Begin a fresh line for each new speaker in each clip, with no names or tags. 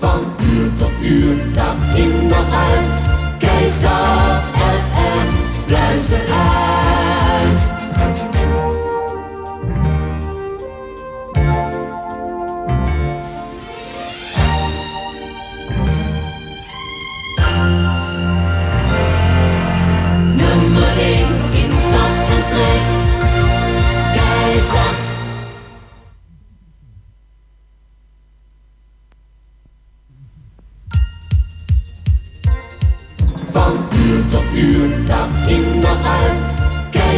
Van uur tot uur, dag in dag uit. Keistad FM, luister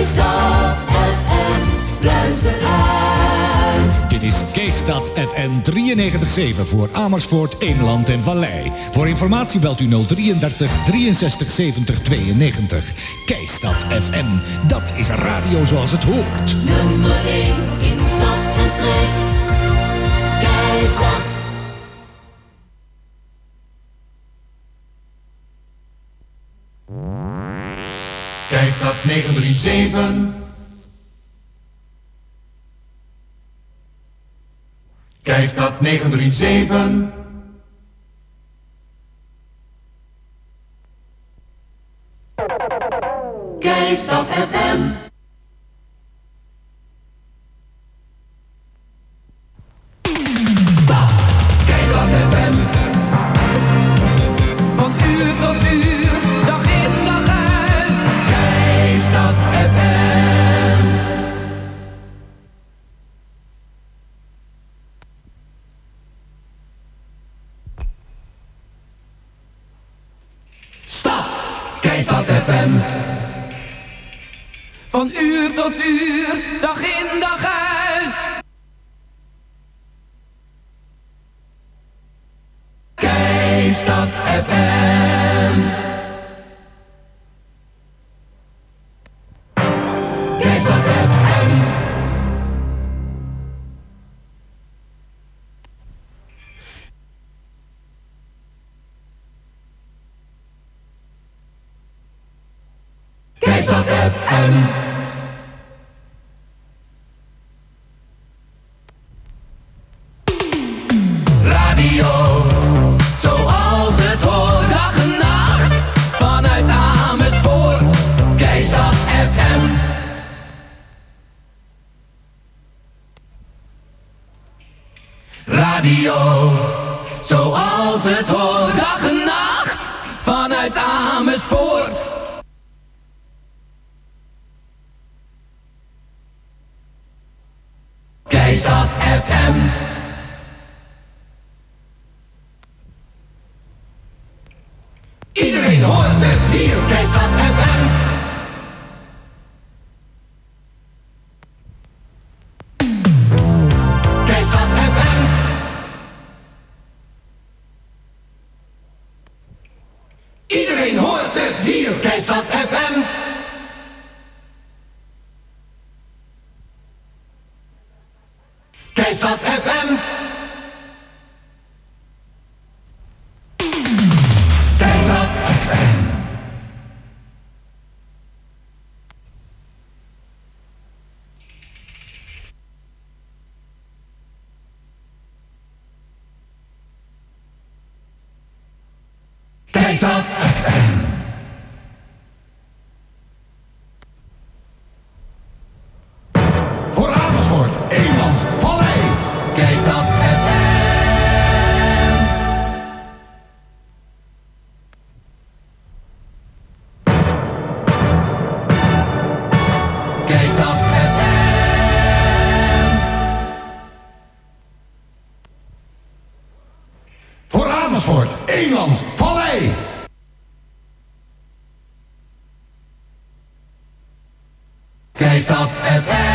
Keistad FM, luister uit.
Dit is Keestad FM 93.7 voor Amersfoort, Eemland en Vallei. Voor informatie belt u 033 63 70 92. Keistad FM, dat is radio zoals het hoort.
Nummer 1 in stad en streek.
937. Keistad 937.
Keistad FM.
FM. Hier. FM. Keistad FM. Iedereen hoort het hier. Keistad FM. Keistad FM. Keistad Keistad FM.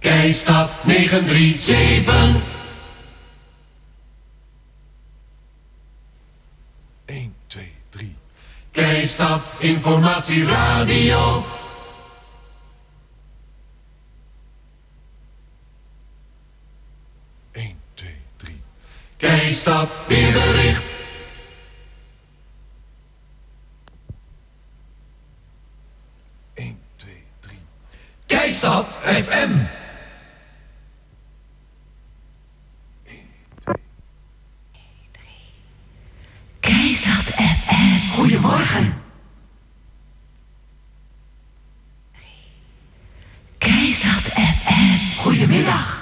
Keistad 937. informatie Informatieradio.
Eén, twee, drie.
Weerbericht. Goedemiddag.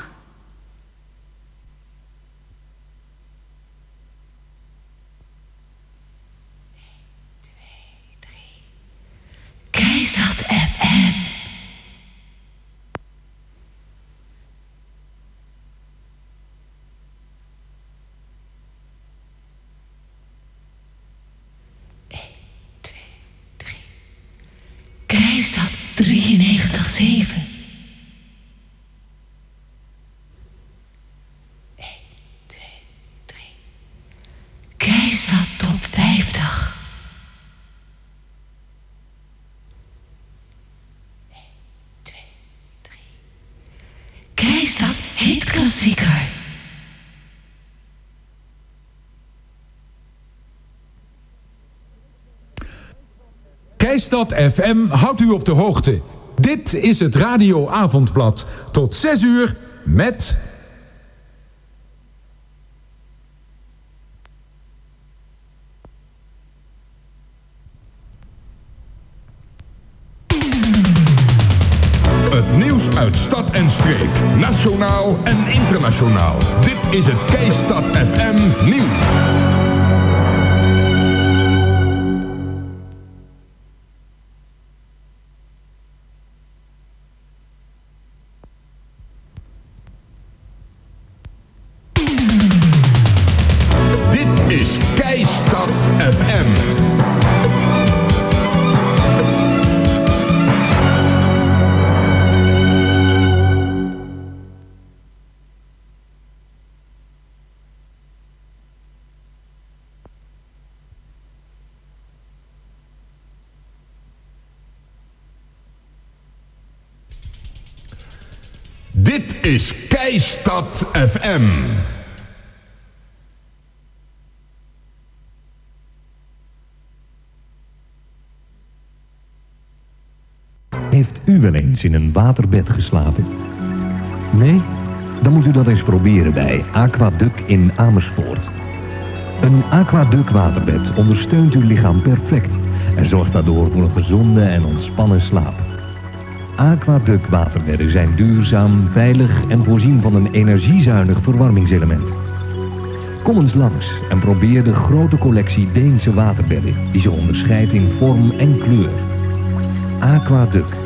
FM. Keistad 93.7. Keistad top 50. Keistad klassieker.
Keistad FM houdt u op de hoogte. Dit is het Radio Avondblad. Tot 6 uur met... Dit is het Dit is Keistad FM.
Heeft u wel eens in een waterbed geslapen? Nee? Dan moet u dat eens proberen bij Aquaduc in Amersfoort. Een Aquaduc waterbed ondersteunt uw lichaam perfect en zorgt daardoor voor een gezonde en ontspannen slaap. Aquaduc waterbedden zijn duurzaam, veilig en voorzien van een energiezuinig verwarmingselement. Kom eens langs en probeer de grote collectie Deense waterbedden die zich onderscheidt in vorm en kleur. Aquaduc,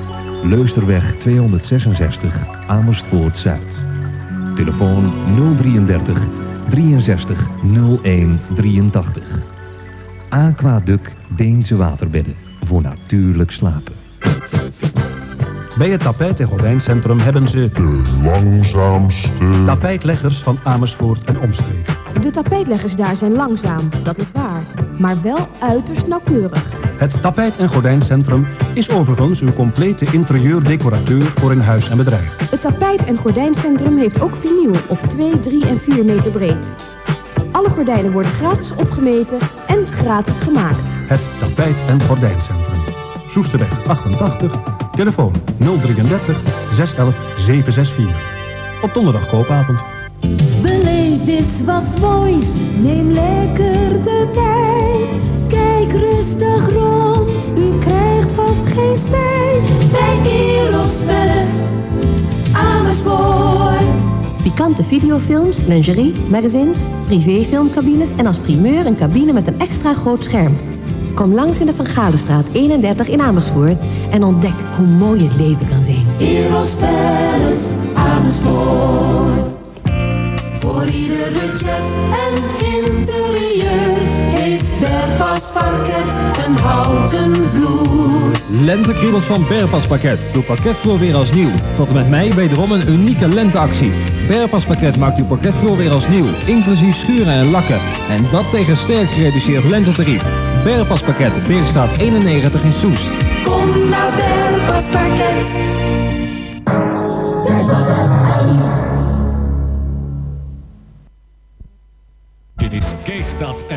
Leusterweg 266, Amersfoort Zuid. Telefoon 033 63 01 83. Aquaduc Deense waterbedden voor natuurlijk slapen.
Bij het tapijt- en gordijncentrum hebben ze
De langzaamste.
tapijtleggers van Amersfoort en omstreken.
De tapijtleggers daar zijn langzaam, dat is waar. Maar wel uiterst nauwkeurig.
Het tapijt- en gordijncentrum is overigens uw complete interieurdecorateur voor in huis en bedrijf.
Het tapijt- en gordijncentrum heeft ook vinyl op 2, 3 en 4 meter breed. Alle gordijnen worden gratis opgemeten en gratis gemaakt.
Het tapijt- en gordijncentrum. Soesterweg 88, telefoon 033 611 764. Op donderdag koopavond.
Beleef eens wat moois, neem lekker de tijd. Kijk rustig rond, u krijgt vast geen spijt. Bij Eros Palace, Amersfoort.
Pikante videofilms, lingerie, magazines, privéfilmcabines en als primeur een cabine met een extra groot scherm. Kom langs in de Van Galenstraat 31 in Amersfoort en ontdek hoe mooi het leven kan zijn.
Eros Palace, Amersfoort. Voor ieder budget en interieur heeft Bergvast Parket een houten vloer.
Lentekriebels van Berpas Pakket. Uw pakketvloer weer als nieuw. Tot en met mei wederom een unieke lenteactie. Berpas Pakket maakt uw pakketvloer weer als nieuw. Inclusief schuren en lakken. En dat tegen sterk gereduceerd lentetarief. Berpas Pakket, Beerstraat 91 in Soest.
Kom naar Bergvast Parket.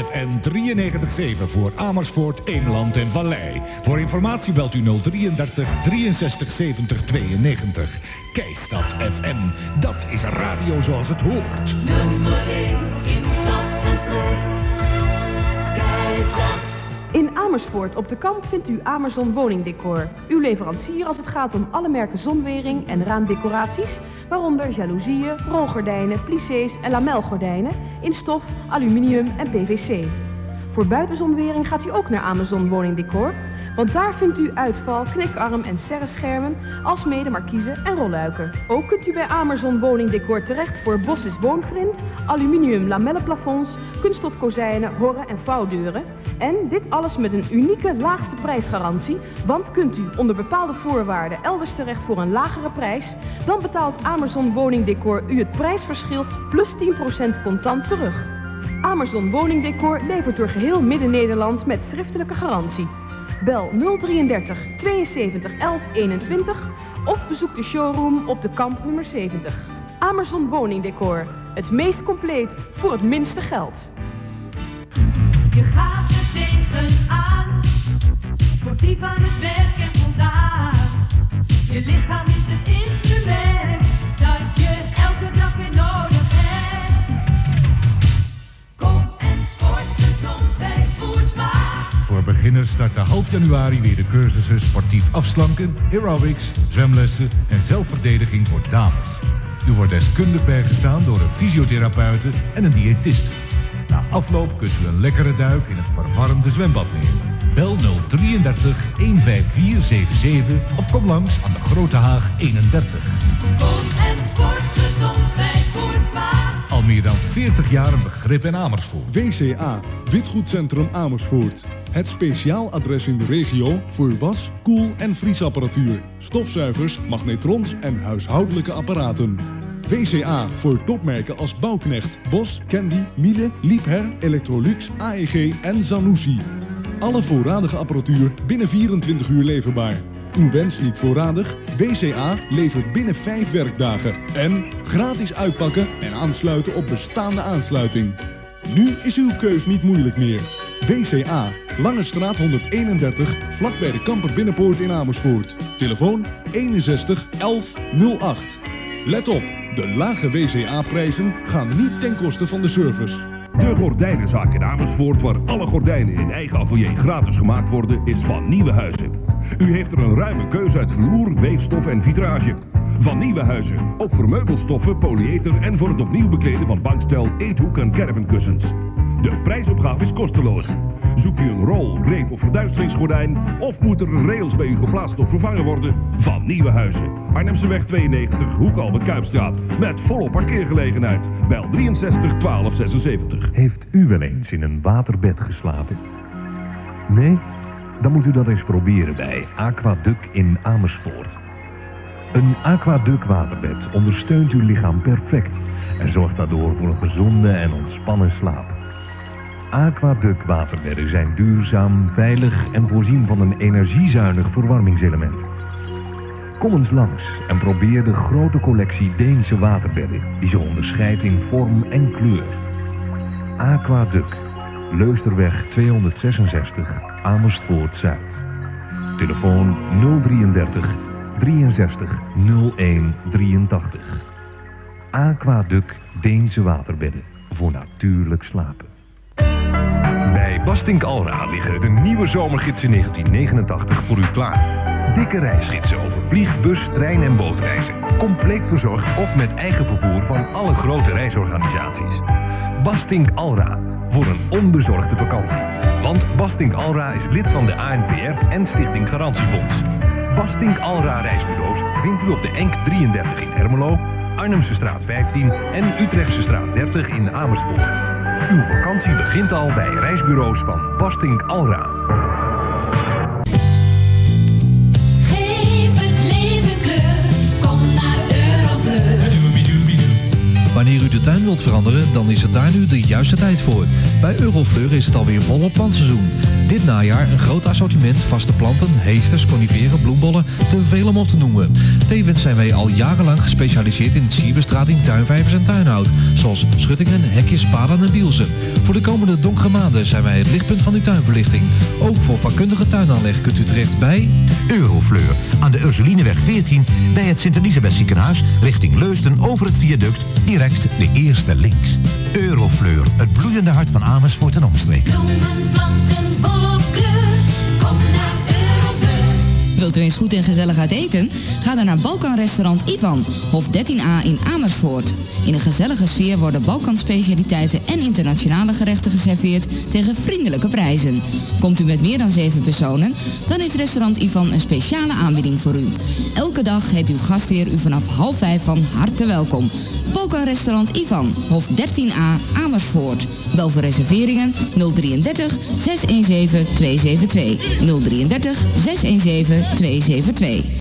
FM 93.7 voor Amersfoort, Eemland en Vallei. Voor informatie belt u 033 63 70 92. Keistad FM, dat is radio zoals het hoort.
Nummer 1 in stad en streek. Keistad.
In Amersfoort op de Kamp vindt u Amerzon Woningdecor. Uw leverancier als het gaat om alle merken zonwering en raamdecoraties, waaronder jaloezieën, rolgordijnen, plissés en lamelgordijnen in stof, aluminium en PVC. Voor buitenzonwering gaat u ook naar Amazon Woningdecor, want daar vindt u uitval, knikarm en serreschermen, alsmede markiezen en rolluiken. Ook kunt u bij Amazon Woningdecor terecht voor Bosses woongrind, aluminium lamellenplafonds, kunststof kozijnen, horren en vouwdeuren. En dit alles met een unieke laagste prijsgarantie, want kunt u onder bepaalde voorwaarden elders terecht voor een lagere prijs, dan betaalt Amazon Woningdecor u het prijsverschil plus 10% contant terug. Amazon Woningdecor levert door geheel Midden-Nederland met schriftelijke garantie. Bel 033 72 11 21 of bezoek de showroom op de Kamp nummer 70. Amazon Woningdecor. Het meest compleet voor het minste geld.
Je gaat er tegenaan. Sportief aan het werk en voldaan. Je lichaam
januari weer de cursussen sportief afslanken, aerobics, zwemlessen en zelfverdediging voor dames. U wordt deskundig bijgestaan door een fysiotherapeute en een diëtiste. Na afloop kunt u een lekkere duik in het verwarmde zwembad nemen. Bel 033 15477 of kom langs aan de Grote Haag 31.
Kom en sport gezond bij Boersma.
Al meer dan 40 jaar een begrip in Amersfoort.
WCA, Witgoedcentrum Amersfoort. Het speciaal adres in de regio voor was, koel- en vriesapparatuur, stofzuigers, magnetrons en huishoudelijke apparaten. WCA voor topmerken als Bouwknecht, Bos, Candy, Miele, Liebherr, Electrolux, AEG en Zanussi. Alle voorradige apparatuur binnen 24 uur leverbaar. Uw wens niet voorradig? WCA levert binnen 5 werkdagen. En gratis uitpakken en aansluiten op bestaande aansluiting. Nu is uw keus niet moeilijk meer. WCA, Lange Straat 131, vlakbij de Kamper Binnenpoort in Amersfoort. Telefoon 61 11 08. Let op, de lage WCA-prijzen gaan niet ten koste van de service.
De Gordijnenzaak in Amersfoort, waar alle gordijnen in eigen atelier gratis gemaakt worden, is van Nieuwe Huizen. U heeft er een ruime keuze uit vloer, weefstof en vitrage. Van Nieuwe Huizen, ook voor meubelstoffen, polyether en voor het opnieuw bekleden van bankstel, eethoek en caravankussens. De prijsopgave is kosteloos. Zoekt u een rol, reep of verduisteringsgordijn of moet er rails bij u geplaatst of vervangen worden? Van Nieuwe Huizen. Arnhemseweg 92, Hoek Albert Kuipstraat. Met volop parkeergelegenheid. Bel 63 12 76.
Heeft u wel eens in een waterbed geslapen? Nee? Dan moet u dat eens proberen bij Aquaduc in Amersfoort. Een Aquaduc waterbed ondersteunt uw lichaam perfect en zorgt daardoor voor een gezonde en ontspannen slaap. Aquaduc waterbedden zijn duurzaam, veilig en voorzien van een energiezuinig verwarmingselement. Kom eens langs en probeer de grote collectie Deense waterbedden die zich onderscheidt in vorm en kleur. Aquaduc, Leusterweg 266, Amersfoort Zuid. Telefoon 033 63 01 83. Aquaduc Deense waterbedden voor natuurlijk slapen. Bastink Alra liggen de nieuwe zomergidsen 1989 voor u klaar. Dikke reisgidsen over vlieg, bus, trein en bootreizen. Compleet verzorgd of met eigen vervoer van alle grote reisorganisaties. Bastink Alra voor een onbezorgde vakantie. Want Bastink Alra is lid van de ANVR en Stichting Garantiefonds. Bastink Alra reisbureaus vindt u op de Enk 33 in Ermelo, Arnhemse straat 15 en Utrechtse straat 30 in Amersfoort. Uw vakantie begint al bij reisbureaus van Bastink Alra.
Geef het leven kleur, kom naar.
Wanneer u de tuin wilt veranderen, dan is het daar nu de juiste tijd voor. Bij Eurofleur is het alweer volop plantseizoen. Dit najaar een groot assortiment vaste planten, heesters, coniferen, bloembollen, te veel om op te noemen. Tevens zijn wij al jarenlang gespecialiseerd in sierbestrating, tuinvijvers en tuinhout. Zoals schuttingen, hekjes, paden en bielsen. Voor de komende donkere maanden zijn wij het lichtpunt van uw tuinverlichting. Ook voor vakkundige tuinaanleg kunt u terecht bij...
Eurofleur. Aan de Ursulineweg 14 bij het Sint-Elisabeth ziekenhuis richting Leusden over het viaduct direct de eerste links. Eurofleur, het bloeiende hart van Amersfoort en omstreken.
Bloemen, planten, volop kleur. Kom naar.
Wilt u eens goed en gezellig uit eten? Ga dan naar Balkanrestaurant Ivan, Hof 13a in Amersfoort. In een gezellige sfeer worden Balkanspecialiteiten en internationale gerechten geserveerd tegen vriendelijke prijzen. Komt u met meer dan 7 personen? Dan heeft restaurant Ivan een speciale aanbieding voor u. Elke dag heet uw gastheer u vanaf half vijf van harte welkom. Balkanrestaurant Ivan, Hof 13a Amersfoort. Bel voor reserveringen 033 617 272. 033 617 272.